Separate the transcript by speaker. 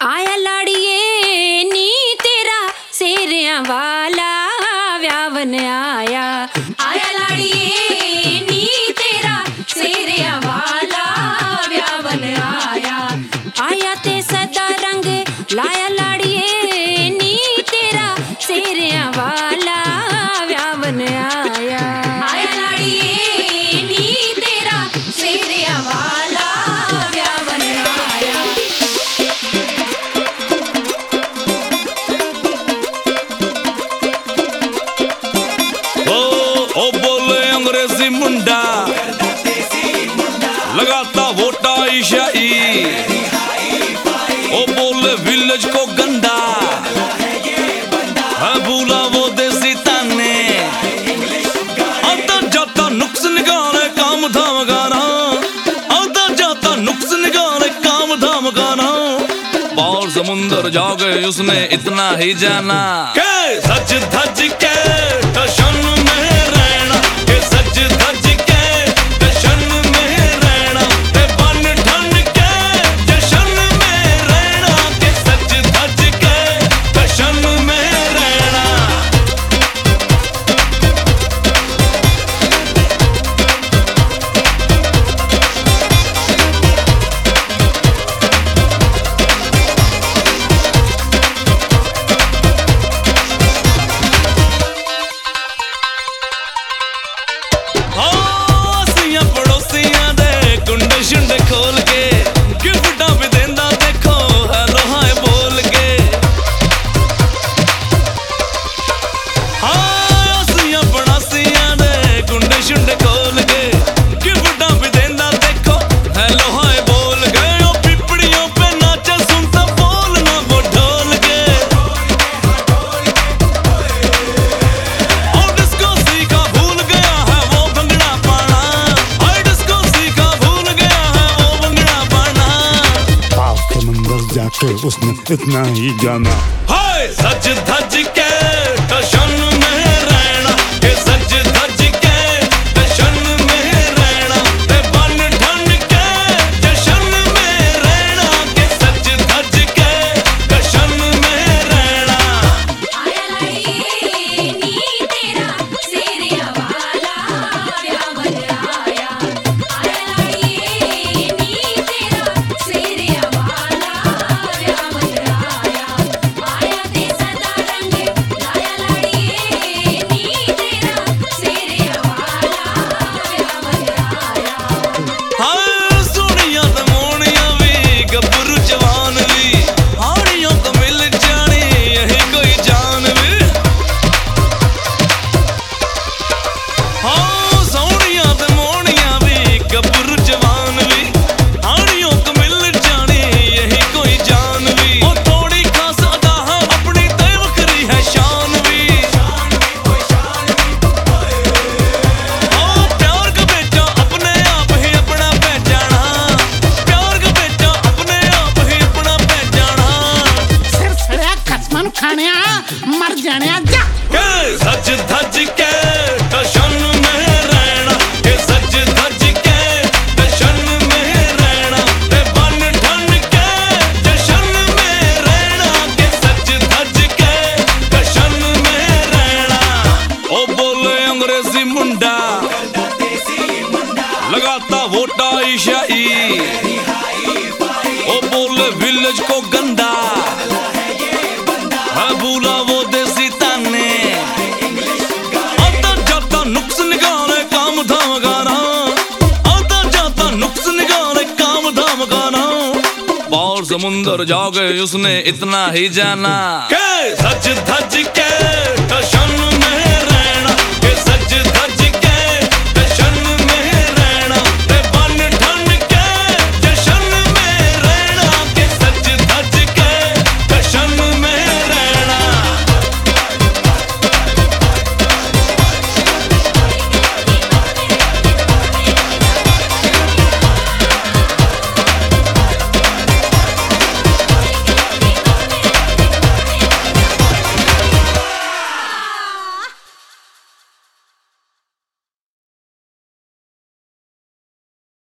Speaker 1: ਆਇਆ ਲਾੜੀਏ ਨੀ ਤੇਰਾ ਸੇਰਿਆਂ ਵਾਲਾ ਵਿਆਵਨ ਆਇਆ ਆਇਆ ਲਾੜੀਏ
Speaker 2: ओ बोले अंग्रेज़ी मुंडा। लगाता वोटा ईशाई। ओ बोले विलेज को गंदा है भूला वो देसी ताने। आता जाता नुक्स निकाले काम धाम गाना। आता जाता नुक्स निकाले काम धाम गाना। पार समुंदर जाओगे उसने इतना ही जाना। के सच धज
Speaker 3: उसने इतना ही जाना।
Speaker 2: हाय सच खाने आ, मर जाने आ जा। के सच धज के कशन में रहना के सच धज के कशन में रहना ते बन ठन के जशन में रहना के सच धज के कशन में रहना। ओ बोले अंग्रेज़ी मुंडा लगाता वोटा ईशाई। ओ बोले विलेज को गंदा। समुंदर जाओगे उसने इतना ही जाना। के सच धज के